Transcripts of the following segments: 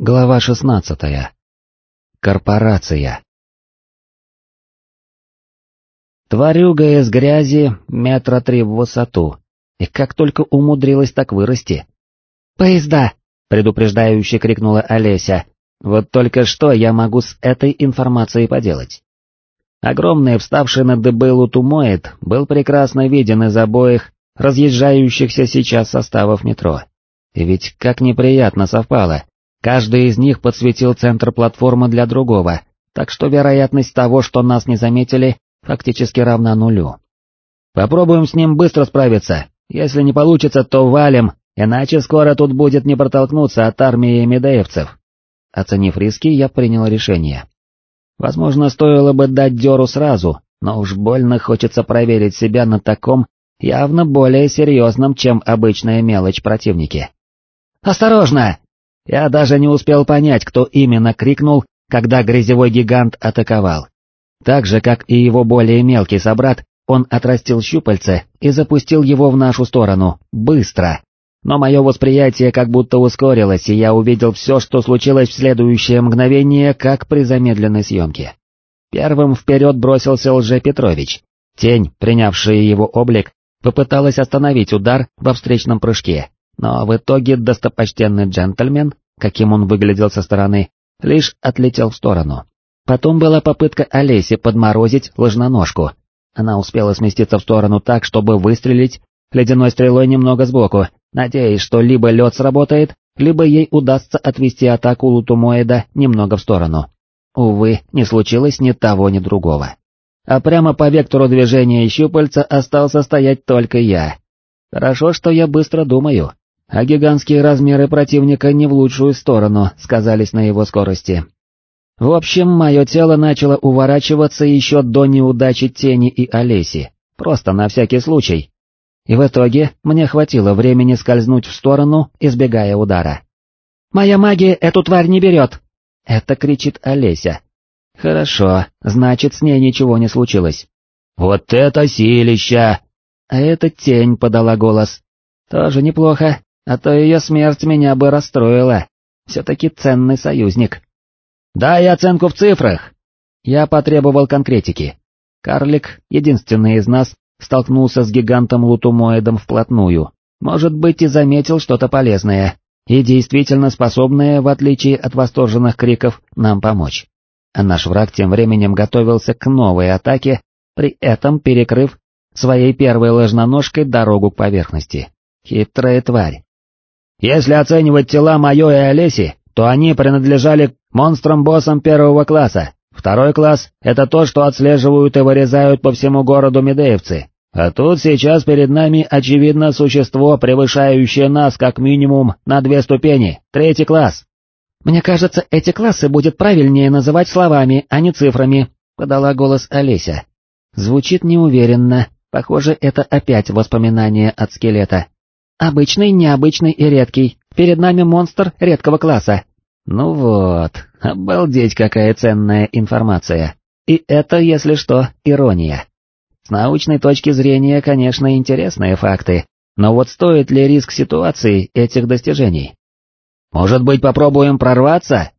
Глава шестнадцатая. Корпорация. Тварюга из грязи метра три в высоту, и как только умудрилась так вырасти. «Поезда!» — предупреждающе крикнула Олеся. «Вот только что я могу с этой информацией поделать?» Огромный, вставший на дыбы лутумоид, был прекрасно виден из обоих разъезжающихся сейчас составов метро. И ведь как неприятно совпало, Каждый из них подсветил центр платформы для другого, так что вероятность того, что нас не заметили, фактически равна нулю. Попробуем с ним быстро справиться, если не получится, то валим, иначе скоро тут будет не протолкнуться от армии медеевцев. Оценив риски, я принял решение. Возможно, стоило бы дать дёру сразу, но уж больно хочется проверить себя на таком, явно более серьезном, чем обычная мелочь противники. «Осторожно!» Я даже не успел понять, кто именно крикнул, когда грязевой гигант атаковал. Так же, как и его более мелкий собрат, он отрастил щупальце и запустил его в нашу сторону, быстро. Но мое восприятие как будто ускорилось, и я увидел все, что случилось в следующее мгновение, как при замедленной съемке. Первым вперед бросился Лже Петрович. Тень, принявшая его облик, попыталась остановить удар во встречном прыжке, но в итоге достопочтенный джентльмен, каким он выглядел со стороны, лишь отлетел в сторону. Потом была попытка Олеси подморозить ложноножку. Она успела сместиться в сторону так, чтобы выстрелить ледяной стрелой немного сбоку, надеясь, что либо лед сработает, либо ей удастся отвести атаку Лутумоида немного в сторону. Увы, не случилось ни того, ни другого. А прямо по вектору движения щупальца остался стоять только я. Хорошо, что я быстро думаю а гигантские размеры противника не в лучшую сторону сказались на его скорости. В общем, мое тело начало уворачиваться еще до неудачи Тени и Олеси, просто на всякий случай. И в итоге мне хватило времени скользнуть в сторону, избегая удара. «Моя магия эту тварь не берет!» — это кричит Олеся. «Хорошо, значит, с ней ничего не случилось». «Вот это силища!» А эта тень подала голос. «Тоже неплохо, а то ее смерть меня бы расстроила. Все-таки ценный союзник. Дай оценку в цифрах. Я потребовал конкретики. Карлик, единственный из нас, столкнулся с гигантом-лутумоидом вплотную, может быть и заметил что-то полезное, и действительно способное, в отличие от восторженных криков, нам помочь. А наш враг тем временем готовился к новой атаке, при этом перекрыв своей первой ложноножкой дорогу к поверхности. Хитрая тварь. Если оценивать тела Майо и Олеси, то они принадлежали монстрам-боссам первого класса. Второй класс — это то, что отслеживают и вырезают по всему городу медеевцы. А тут сейчас перед нами очевидно существо, превышающее нас как минимум на две ступени, третий класс. «Мне кажется, эти классы будет правильнее называть словами, а не цифрами», — подала голос Олеся. Звучит неуверенно, похоже, это опять воспоминание от скелета. Обычный, необычный и редкий. Перед нами монстр редкого класса. Ну вот, обалдеть какая ценная информация. И это, если что, ирония. С научной точки зрения, конечно, интересные факты, но вот стоит ли риск ситуации этих достижений? Может быть, попробуем прорваться?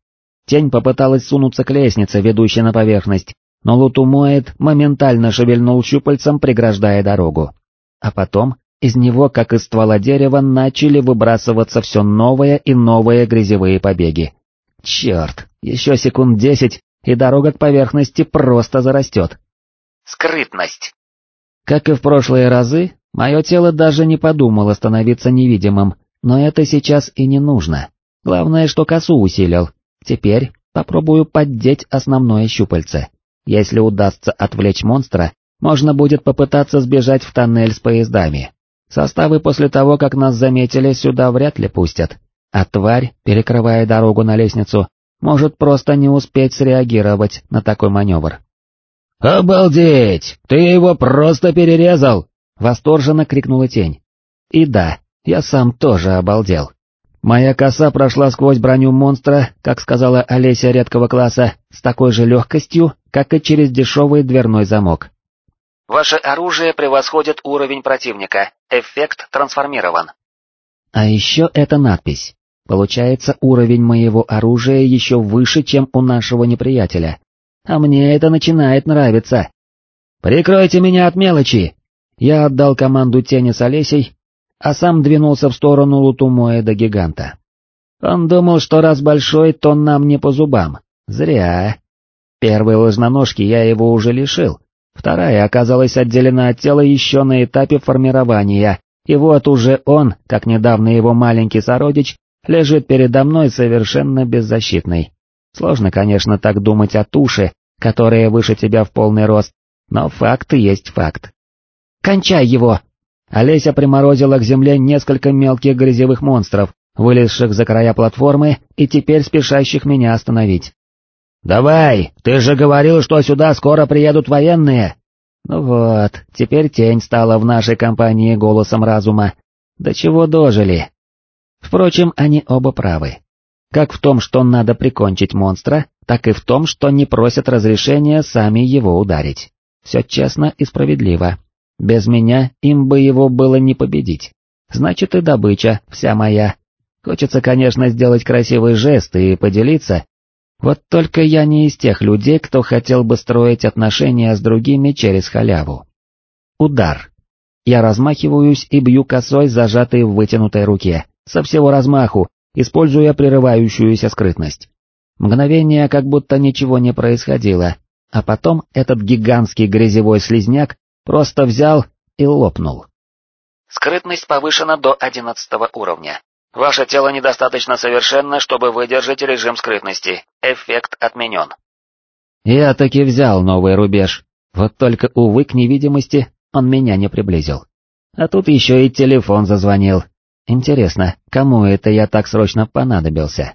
Тень попыталась сунуться к лестнице, ведущей на поверхность, но Лутумоид моментально шевельнул щупальцем, преграждая дорогу. А потом из него, как из ствола дерева, начали выбрасываться все новые и новые грязевые побеги. Черт, еще секунд десять, и дорога к поверхности просто зарастет. Скрытность. Как и в прошлые разы, мое тело даже не подумало становиться невидимым, но это сейчас и не нужно. Главное, что косу усилил. Теперь попробую поддеть основное щупальце. Если удастся отвлечь монстра, можно будет попытаться сбежать в тоннель с поездами. Составы после того, как нас заметили, сюда вряд ли пустят, а тварь, перекрывая дорогу на лестницу, может просто не успеть среагировать на такой маневр. «Обалдеть! Ты его просто перерезал!» — восторженно крикнула тень. И да, я сам тоже обалдел. Моя коса прошла сквозь броню монстра, как сказала Олеся редкого класса, с такой же легкостью, как и через дешевый дверной замок. Ваше оружие превосходит уровень противника. Эффект трансформирован. А еще эта надпись. Получается, уровень моего оружия еще выше, чем у нашего неприятеля. А мне это начинает нравиться. «Прикройте меня от мелочи!» Я отдал команду тени с Олесей, а сам двинулся в сторону Лутумоэда гиганта. Он думал, что раз большой, то нам не по зубам. Зря. Первой ложноножки я его уже лишил, вторая оказалась отделена от тела еще на этапе формирования, и вот уже он, как недавно его маленький сородич, лежит передо мной совершенно беззащитный. Сложно, конечно, так думать о туше, которая выше тебя в полный рост, но факт есть факт. «Кончай его!» Олеся приморозила к земле несколько мелких грязевых монстров, вылезших за края платформы и теперь спешащих меня остановить. «Давай, ты же говорил, что сюда скоро приедут военные!» Ну вот, теперь тень стала в нашей компании голосом разума. До чего дожили? Впрочем, они оба правы. Как в том, что надо прикончить монстра, так и в том, что не просят разрешения сами его ударить. Все честно и справедливо. Без меня им бы его было не победить. Значит и добыча вся моя. Хочется, конечно, сделать красивый жест и поделиться. Вот только я не из тех людей, кто хотел бы строить отношения с другими через халяву. Удар. Я размахиваюсь и бью косой, зажатой в вытянутой руке со всего размаху, используя прерывающуюся скрытность. Мгновение, как будто ничего не происходило, а потом этот гигантский грязевой слизняк просто взял и лопнул. Скрытность повышена до одиннадцатого уровня. Ваше тело недостаточно совершенно, чтобы выдержать режим скрытности. Эффект отменен. Я таки взял новый рубеж, вот только, увы, к невидимости он меня не приблизил. А тут еще и телефон зазвонил, Интересно, кому это я так срочно понадобился?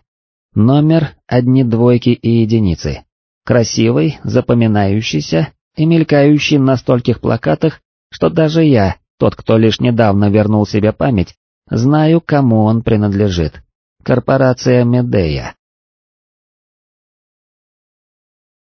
Номер, одни двойки и единицы. Красивый, запоминающийся и мелькающий на стольких плакатах, что даже я, тот, кто лишь недавно вернул себе память, знаю, кому он принадлежит. Корпорация Медея.